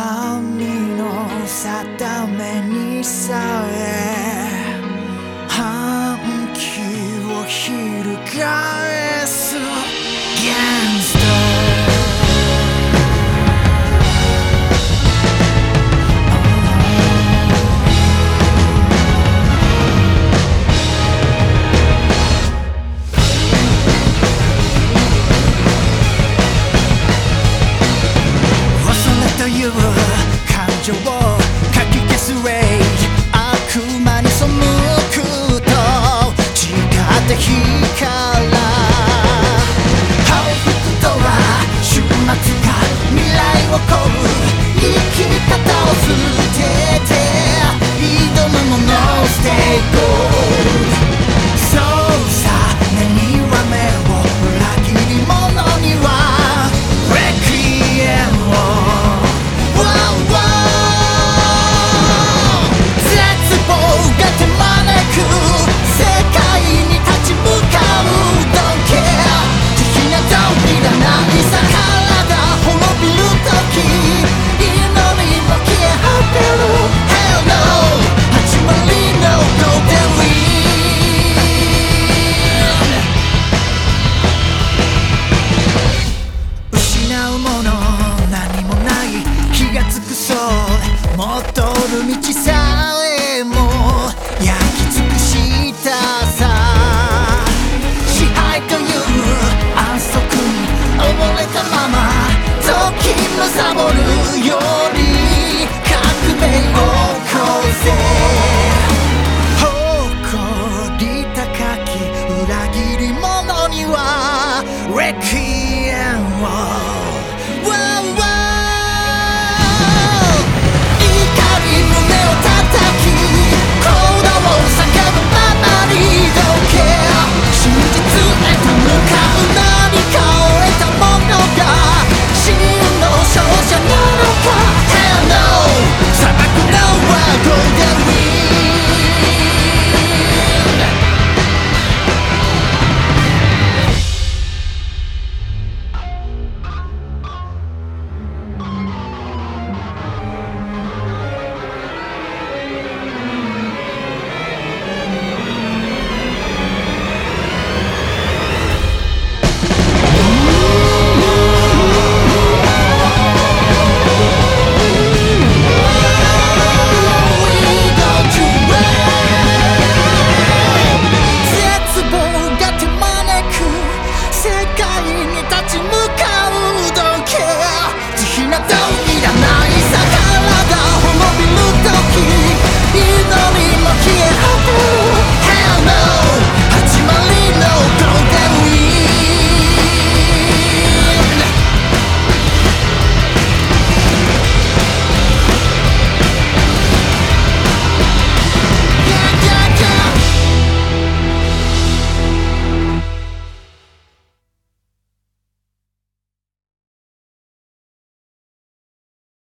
神の定めにさえ反旗を翻 you want. Rick.